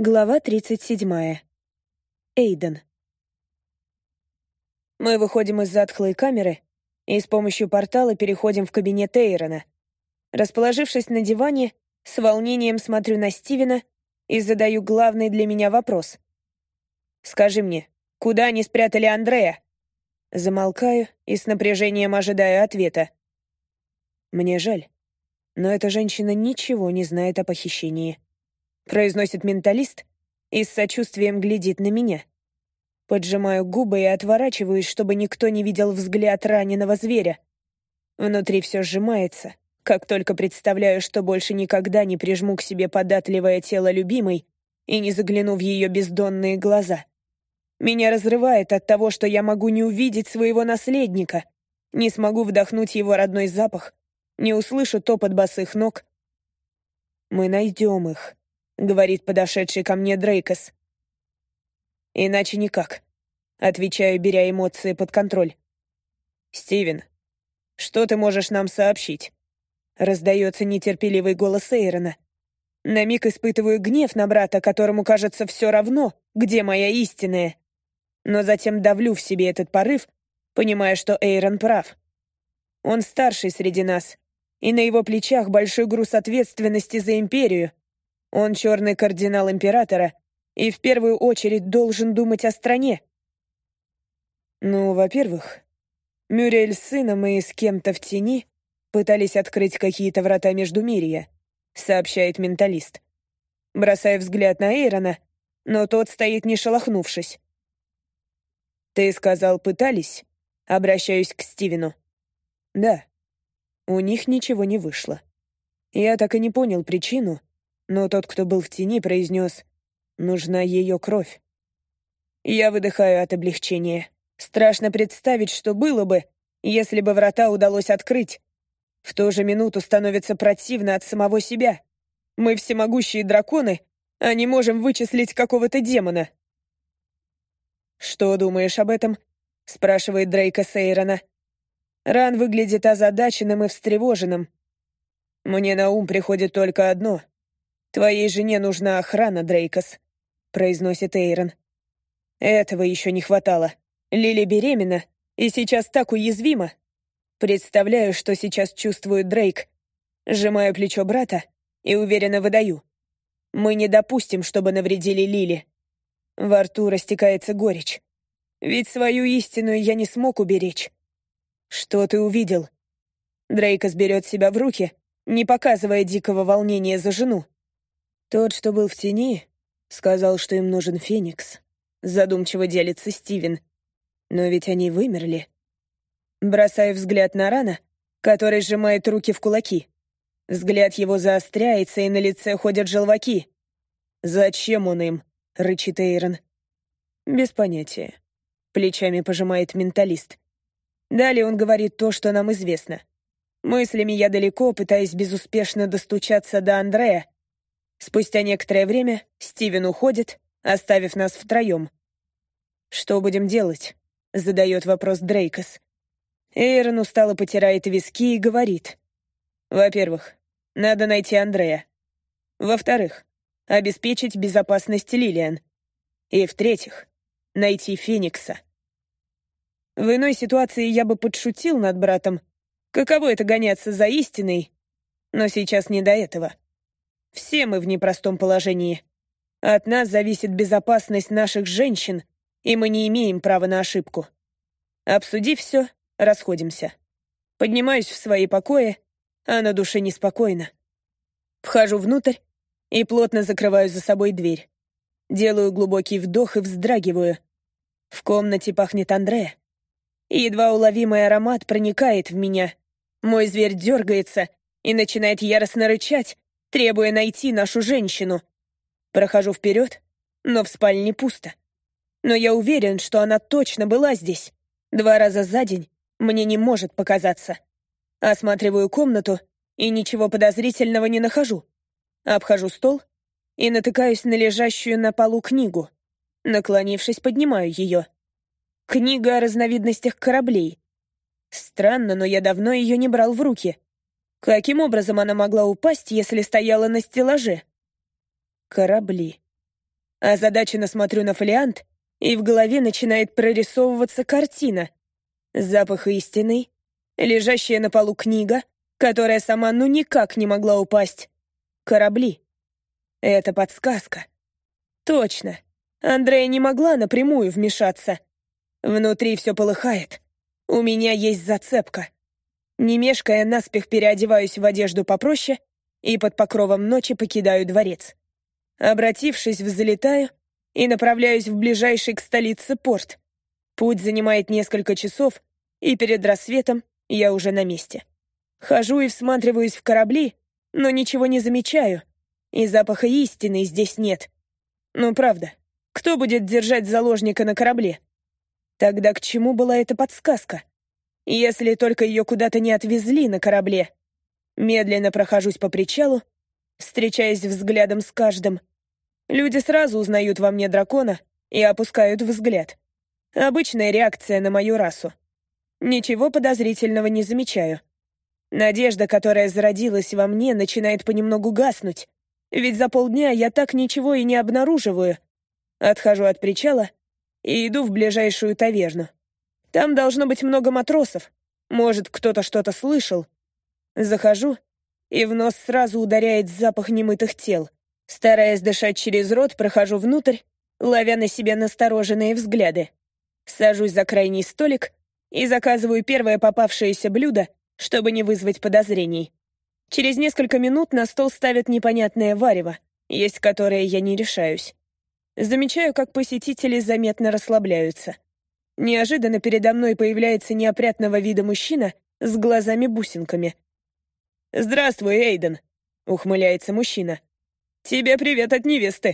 Глава 37. Эйден. Мы выходим из затхлой камеры и с помощью портала переходим в кабинет Эйрона. Расположившись на диване, с волнением смотрю на Стивена и задаю главный для меня вопрос. «Скажи мне, куда они спрятали Андрея?» Замолкаю и с напряжением ожидаю ответа. «Мне жаль, но эта женщина ничего не знает о похищении» произносит менталист и с сочувствием глядит на меня. Поджимаю губы и отворачиваюсь, чтобы никто не видел взгляд раненого зверя. Внутри все сжимается, как только представляю, что больше никогда не прижму к себе податливое тело любимой и не загляну в ее бездонные глаза. Меня разрывает от того, что я могу не увидеть своего наследника, не смогу вдохнуть его родной запах, не услышу топот босых ног. Мы найдем их, — говорит подошедший ко мне Дрейкос. «Иначе никак», — отвечаю, беря эмоции под контроль. «Стивен, что ты можешь нам сообщить?» Раздается нетерпеливый голос Эйрона. На миг испытываю гнев на брата, которому кажется все равно, где моя истинная. Но затем давлю в себе этот порыв, понимая, что Эйрон прав. Он старший среди нас, и на его плечах большой груз ответственности за Империю, он черный кардинал императора и в первую очередь должен думать о стране. Ну, во-первых, Мюрель с сыном и с кем-то в тени пытались открыть какие-то врата Междумирья, сообщает менталист. Бросая взгляд на Эйрона, но тот стоит не шелохнувшись. «Ты сказал, пытались?» Обращаюсь к Стивену. «Да. У них ничего не вышло. Я так и не понял причину, но тот, кто был в тени, произнес «Нужна ее кровь». Я выдыхаю от облегчения. Страшно представить, что было бы, если бы врата удалось открыть. В ту же минуту становится противно от самого себя. Мы всемогущие драконы, а не можем вычислить какого-то демона. «Что думаешь об этом?» — спрашивает Дрейка Сейрона. Ран выглядит озадаченным и встревоженным. Мне на ум приходит только одно — «Твоей жене нужна охрана, Дрейкос», — произносит Эйрон. «Этого еще не хватало. Лили беременна и сейчас так уязвима. Представляю, что сейчас чувствует Дрейк. Сжимаю плечо брата и уверенно выдаю. Мы не допустим, чтобы навредили Лили. Во рту растекается горечь. Ведь свою истину я не смог уберечь. Что ты увидел? Дрейкос берет себя в руки, не показывая дикого волнения за жену. «Тот, что был в тени, сказал, что им нужен Феникс», — задумчиво делится Стивен. «Но ведь они вымерли». Бросаю взгляд на Рана, который сжимает руки в кулаки. Взгляд его заостряется, и на лице ходят желваки. «Зачем он им?» — рычит Эйрон. «Без понятия», — плечами пожимает менталист. Далее он говорит то, что нам известно. Мыслями я далеко, пытаясь безуспешно достучаться до Андрея, Спустя некоторое время Стивен уходит, оставив нас втроем. «Что будем делать?» — задает вопрос Дрейкос. Эйрон устало потирает виски и говорит. «Во-первых, надо найти Андрея. Во-вторых, обеспечить безопасность Лилиан. И в-третьих, найти Феникса». В иной ситуации я бы подшутил над братом. Каково это гоняться за истиной? Но сейчас не до этого. Все мы в непростом положении. От нас зависит безопасность наших женщин, и мы не имеем права на ошибку. Обсудив все, расходимся. Поднимаюсь в свои покои, а на душе неспокойно. Вхожу внутрь и плотно закрываю за собой дверь. Делаю глубокий вдох и вздрагиваю. В комнате пахнет Андре. Едва уловимый аромат проникает в меня. Мой зверь дергается и начинает яростно рычать, требуя найти нашу женщину. Прохожу вперед, но в спальне пусто. Но я уверен, что она точно была здесь. Два раза за день мне не может показаться. Осматриваю комнату и ничего подозрительного не нахожу. Обхожу стол и натыкаюсь на лежащую на полу книгу. Наклонившись, поднимаю ее. Книга о разновидностях кораблей. Странно, но я давно ее не брал в руки. Каким образом она могла упасть, если стояла на стеллаже? Корабли. Озадаченно смотрю на фолиант, и в голове начинает прорисовываться картина. Запах истины, лежащая на полу книга, которая сама ну никак не могла упасть. Корабли. Это подсказка. Точно. Андрея не могла напрямую вмешаться. Внутри все полыхает. У меня есть зацепка. Не мешкая, наспех переодеваюсь в одежду попроще и под покровом ночи покидаю дворец. Обратившись, взлетаю и направляюсь в ближайший к столице порт. Путь занимает несколько часов, и перед рассветом я уже на месте. Хожу и всматриваюсь в корабли, но ничего не замечаю, и запаха истины здесь нет. Ну, правда, кто будет держать заложника на корабле? Тогда к чему была эта подсказка? Если только ее куда-то не отвезли на корабле. Медленно прохожусь по причалу, встречаясь взглядом с каждым. Люди сразу узнают во мне дракона и опускают взгляд. Обычная реакция на мою расу. Ничего подозрительного не замечаю. Надежда, которая зародилась во мне, начинает понемногу гаснуть, ведь за полдня я так ничего и не обнаруживаю. Отхожу от причала и иду в ближайшую таверну. Там должно быть много матросов. Может, кто-то что-то слышал. Захожу, и в нос сразу ударяет запах немытых тел. Стараясь дышать через рот, прохожу внутрь, ловя на себя настороженные взгляды. Сажусь за крайний столик и заказываю первое попавшееся блюдо, чтобы не вызвать подозрений. Через несколько минут на стол ставят непонятное варево, есть которое я не решаюсь. Замечаю, как посетители заметно расслабляются. Неожиданно передо мной появляется неопрятного вида мужчина с глазами-бусинками. «Здравствуй, Эйден», — ухмыляется мужчина. «Тебе привет от невесты».